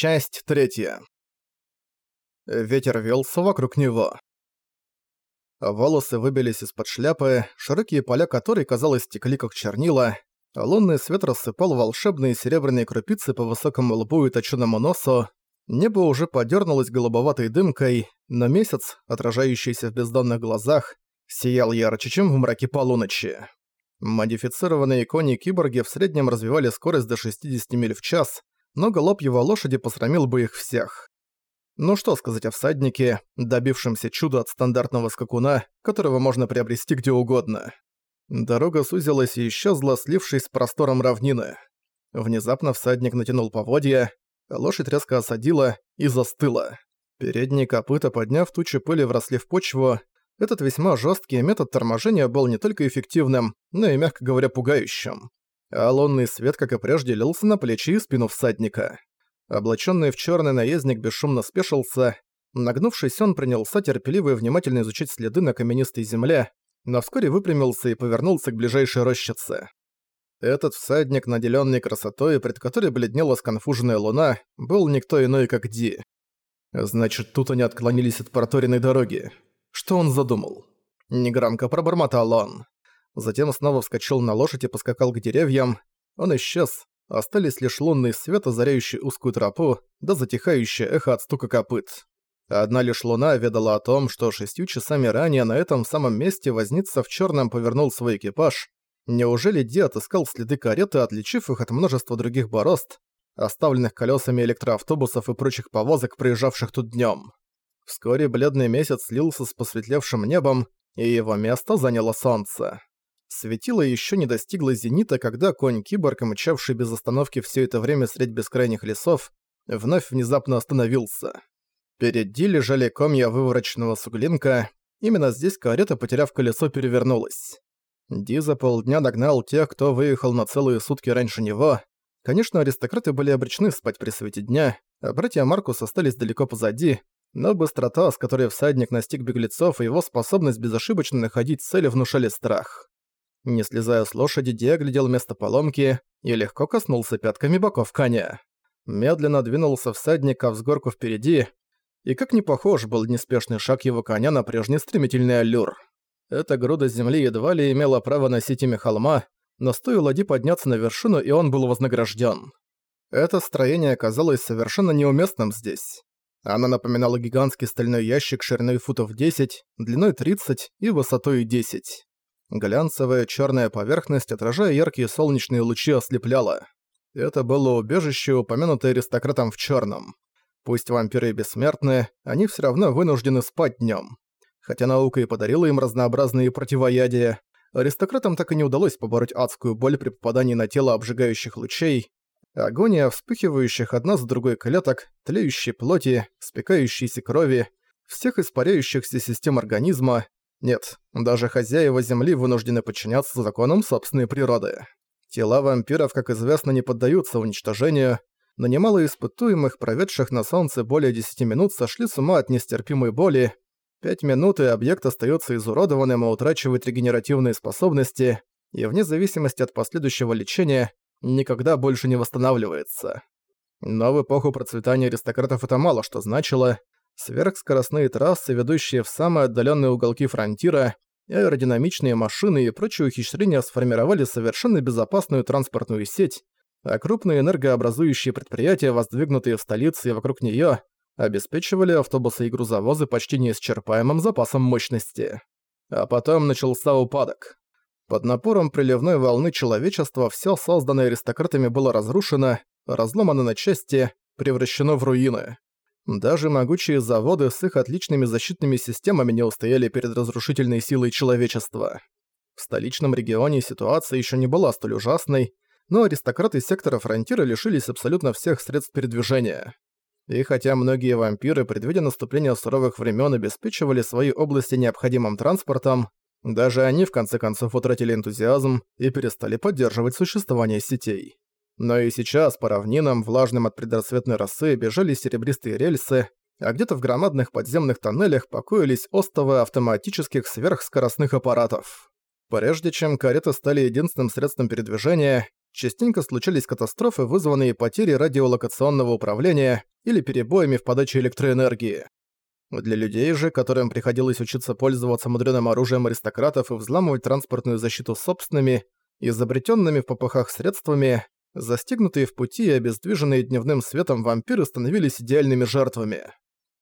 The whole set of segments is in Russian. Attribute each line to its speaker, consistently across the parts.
Speaker 1: Часть третья. Ветер велся вокруг него. Волосы выбились из-под шляпы, широкие поля которой, казалось, стекли как чернила, лунный свет рассыпал волшебные серебряные крупицы по высокому лбу и точенному носу, небо уже подернулось голубоватой дымкой, но месяц, отражающийся в бездонных глазах, сиял ярче, чем в мраке полуночи. Модифицированные кони-киборги в среднем развивали скорость до 60 миль в час, но галоп его лошади посрамил бы их всех. Ну что сказать о всаднике, добившемся чуда от стандартного скакуна, которого можно приобрести где угодно. Дорога сузилась и исчезла, слившись с простором равнины. Внезапно всадник натянул поводья, лошадь резко осадила и застыла. Передние копыта, подняв тучи пыли, вросли в почву. Этот весьма жесткий метод торможения был не только эффективным, но и, мягко говоря, пугающим а лунный свет, как и прежде, лился на плечи и спину всадника. Облаченный в черный наездник бесшумно спешился. Нагнувшись, он принялся терпеливо и внимательно изучать следы на каменистой земле, но вскоре выпрямился и повернулся к ближайшей рощице. Этот всадник, наделенный красотой, пред которой бледнела сконфуженная луна, был никто иной, как Ди. Значит, тут они отклонились от проторенной дороги. Что он задумал? Негромко пробормотал он. Затем снова вскочил на лошадь и поскакал к деревьям. Он исчез. Остались лишь лунный свет, озаряющий узкую тропу, да затихающее эхо от стука копыт. Одна лишь луна ведала о том, что шестью часами ранее на этом самом месте возница в черном повернул свой экипаж. Неужели Ди отыскал следы кареты, отличив их от множества других борозд, оставленных колесами электроавтобусов и прочих повозок, проезжавших тут днем? Вскоре бледный месяц слился с посветлевшим небом, и его место заняло солнце. Светило еще не достигло зенита, когда конь-киборг, мчавший без остановки все это время средь бескрайних лесов, вновь внезапно остановился. Перед Ди лежали комья вывороченного суглинка, именно здесь карета, потеряв колесо, перевернулась. Ди за полдня догнал тех, кто выехал на целые сутки раньше него. Конечно, аристократы были обречены спать при свете дня, а братья Маркус остались далеко позади, но быстрота, с которой всадник настиг беглецов и его способность безошибочно находить цели внушали страх. Не слезая с лошади, Ди оглядел место поломки и легко коснулся пятками боков коня. Медленно двинулся всадник, а взгорку впереди, и как не похож был неспешный шаг его коня на прежний стремительный аллюр. Эта груда земли едва ли имела право носить имя холма, но стоило Ди подняться на вершину, и он был вознагражден. Это строение оказалось совершенно неуместным здесь. Она напоминала гигантский стальной ящик шириной футов 10, длиной 30 и высотой 10. Глянцевая черная поверхность, отражая яркие солнечные лучи, ослепляла. Это было убежище, упомянутое аристократом в черном. Пусть вампиры бессмертны, они все равно вынуждены спать днем. Хотя наука и подарила им разнообразные противоядия, аристократам так и не удалось побороть адскую боль при попадании на тело обжигающих лучей, агония вспыхивающих одна за другой клеток, тлеющей плоти, спекающейся крови, всех испаряющихся систем организма, нет, даже хозяева Земли вынуждены подчиняться законам собственной природы. Тела вампиров, как известно, не поддаются уничтожению, но немало испытуемых, проведших на Солнце более 10 минут, сошли с ума от нестерпимой боли. Пять минут и объект остается изуродованным и утрачивает регенеративные способности, и вне зависимости от последующего лечения, никогда больше не восстанавливается. Но в эпоху процветания аристократов это мало что значило, сверхскоростные трассы, ведущие в самые отдаленные уголки фронтира, аэродинамичные машины и прочие ухищрения сформировали совершенно безопасную транспортную сеть, а крупные энергообразующие предприятия, воздвигнутые в столице и вокруг нее, обеспечивали автобусы и грузовозы почти неисчерпаемым запасом мощности. А потом начался упадок. Под напором приливной волны человечества все созданное аристократами было разрушено, разломано на части, превращено в руины. Даже могучие заводы с их отличными защитными системами не устояли перед разрушительной силой человечества. В столичном регионе ситуация еще не была столь ужасной, но аристократы сектора Фронтира лишились абсолютно всех средств передвижения. И хотя многие вампиры, предвидя наступление суровых времен, обеспечивали свои области необходимым транспортом, даже они в конце концов утратили энтузиазм и перестали поддерживать существование сетей. Но и сейчас по равнинам, влажным от предрассветной росы, бежали серебристые рельсы, а где-то в громадных подземных тоннелях покоились остовы автоматических сверхскоростных аппаратов. Прежде чем кареты стали единственным средством передвижения, частенько случались катастрофы, вызванные потерей радиолокационного управления или перебоями в подаче электроэнергии. Для людей же, которым приходилось учиться пользоваться мудрёным оружием аристократов и взламывать транспортную защиту собственными, изобретенными в попыхах средствами, застигнутые в пути и обездвиженные дневным светом вампиры становились идеальными жертвами.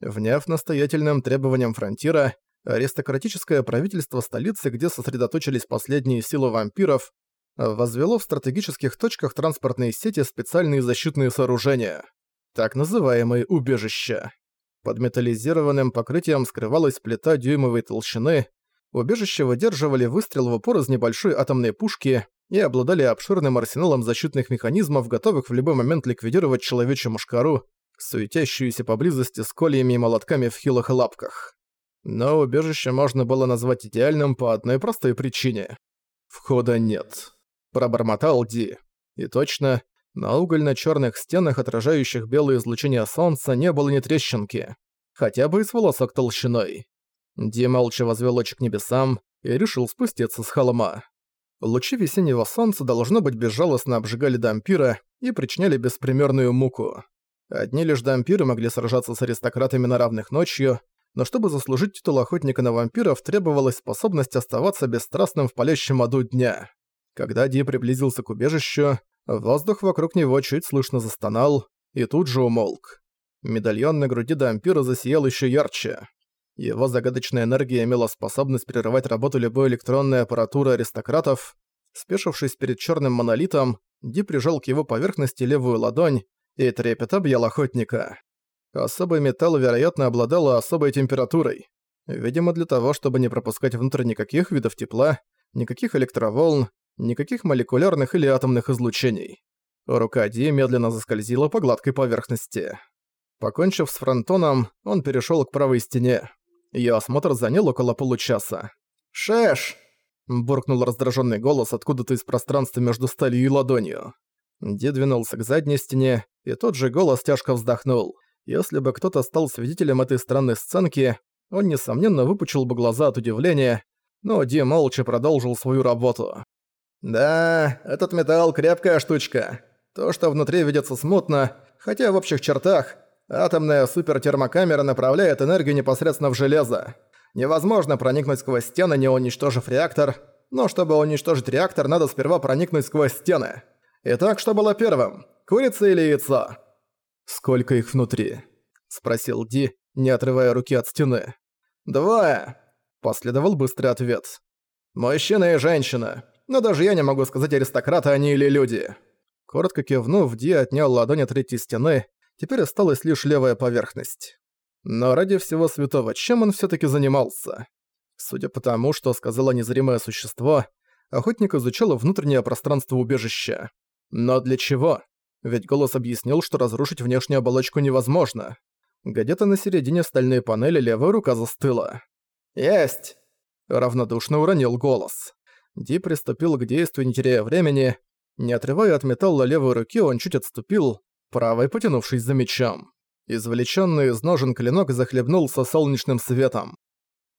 Speaker 1: Вняв настоятельным требованиям фронтира, аристократическое правительство столицы, где сосредоточились последние силы вампиров, возвело в стратегических точках транспортной сети специальные защитные сооружения, так называемые убежища. Под металлизированным покрытием скрывалась плита дюймовой толщины, убежища выдерживали выстрел в упор из небольшой атомной пушки и обладали обширным арсеналом защитных механизмов, готовых в любой момент ликвидировать человечью мушкару, суетящуюся поблизости с кольями и молотками в хилых лапках. Но убежище можно было назвать идеальным по одной простой причине. Входа нет. Пробормотал Ди. И точно, на угольно-чёрных стенах, отражающих белое излучение солнца, не было ни трещинки. Хотя бы и с волосок толщиной. Ди молча возвел очи к небесам и решил спуститься с холма. Лучи весеннего солнца, должно быть, безжалостно обжигали дампира и причиняли беспримерную муку. Одни лишь дампиры могли сражаться с аристократами на равных ночью, но чтобы заслужить титул охотника на вампиров, требовалась способность оставаться бесстрастным в палящем аду дня. Когда Ди приблизился к убежищу, Воздух вокруг него чуть слышно застонал и тут же умолк. Медальон на груди Дампира засиял еще ярче. Его загадочная энергия имела способность прерывать работу любой электронной аппаратуры аристократов. Спешившись перед черным монолитом, Ди прижал к его поверхности левую ладонь и трепет объял охотника. Особый металл, вероятно, обладал особой температурой. Видимо, для того, чтобы не пропускать внутрь никаких видов тепла, никаких электроволн, Никаких молекулярных или атомных излучений. Рука Ди медленно заскользила по гладкой поверхности. Покончив с фронтоном, он перешёл к правой стене. Её осмотр занял около получаса. «Шеш!» – буркнул раздражённый голос откуда-то из пространства между сталью и ладонью. Ди двинулся к задней стене, и тот же голос тяжко вздохнул. Если бы кто-то стал свидетелем этой странной сценки, он, несомненно, выпучил бы глаза от удивления, но Ди молча продолжил свою работу. Да, этот металл крепкая штучка. То, что внутри видится смутно, хотя в общих чертах атомная супертермокамера направляет энергию непосредственно в железо. Невозможно проникнуть сквозь стены, не уничтожив реактор, но чтобы уничтожить реактор, надо сперва проникнуть сквозь стены. Итак, что было первым? Курица или яйцо? «Сколько их внутри?» – спросил Ди, не отрывая руки от стены. «Двое!» – последовал быстрый ответ. «Мужчина и женщина но даже я не могу сказать, аристократы они или люди». Коротко кивнув, Ди отнял ладонь от третьей стены, теперь осталась лишь левая поверхность. Но ради всего святого, чем он все таки занимался? Судя по тому, что сказала незримое существо, охотник изучал внутреннее пространство убежища. Но для чего? Ведь голос объяснил, что разрушить внешнюю оболочку невозможно. Где-то на середине стальной панели левая рука застыла. «Есть!» — равнодушно уронил голос. Ди приступил к действию, не теряя времени. Не отрывая от металла левой руки, он чуть отступил, правой потянувшись за мечом. Извлечённый из ножен клинок захлебнулся солнечным светом.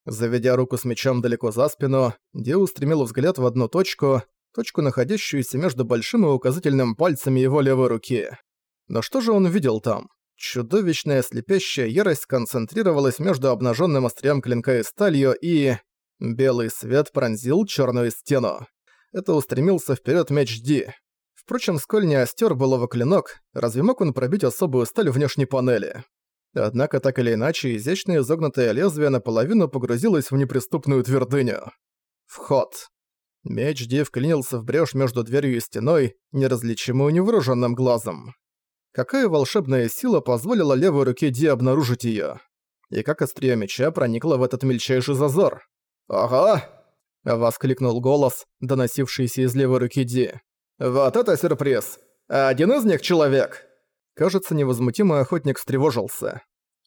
Speaker 1: Заведя руку с мечом далеко за спину, Ди устремил взгляд в одну точку, точку, находящуюся между большим и указательным пальцами его левой руки. Но что же он видел там? Чудовищная слепящая ярость концентрировалась между обнаженным острием клинка и сталью и... Белый свет пронзил черную стену. Это устремился вперед меч Ди. Впрочем, сколь не остер было клинок, разве мог он пробить особую сталь внешней панели? Однако, так или иначе, изящное изогнутое лезвие наполовину погрузилось в неприступную твердыню. Вход. Меч Ди вклинился в брешь между дверью и стеной, неразличимую невооруженным глазом. Какая волшебная сила позволила левой руке Ди обнаружить ее? И как острие меча проникло в этот мельчайший зазор? «Ого!» — воскликнул голос, доносившийся из левой руки Ди. «Вот это сюрприз! Один из них человек!» Кажется, невозмутимый охотник встревожился.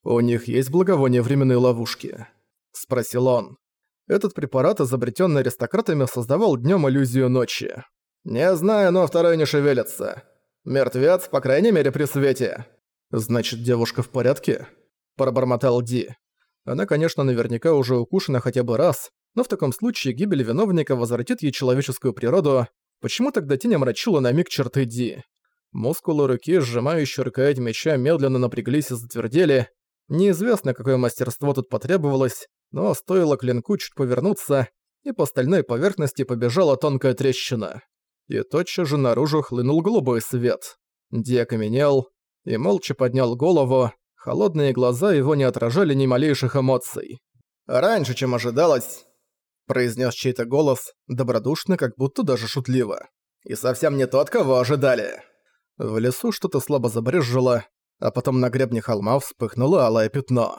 Speaker 1: «У них есть благовоние временной ловушки?» — спросил он. Этот препарат, изобретенный аристократами, создавал днем иллюзию ночи. «Не знаю, но второй не шевелится. Мертвец, по крайней мере, при свете». «Значит, девушка в порядке?» – пробормотал Ди. Она, конечно, наверняка уже укушена хотя бы раз, но в таком случае гибель виновника возвратит ей человеческую природу, Почему тогда тень омрачила на миг черты Ди? Мускулы руки, сжимающие рукоять меча, медленно напряглись и затвердели. Неизвестно, какое мастерство тут потребовалось, но стоило клинку чуть повернуться, и по стальной поверхности побежала тонкая трещина. И тотчас же наружу хлынул голубой свет. Ди окаменел и молча поднял голову, холодные глаза его не отражали ни малейших эмоций. «Раньше, чем ожидалось», — произнес чей-то голос, добродушно, как будто даже шутливо. «И совсем не тот, кого ожидали». В лесу что-то слабо забрезжило, а потом на гребне холма вспыхнуло алое пятно.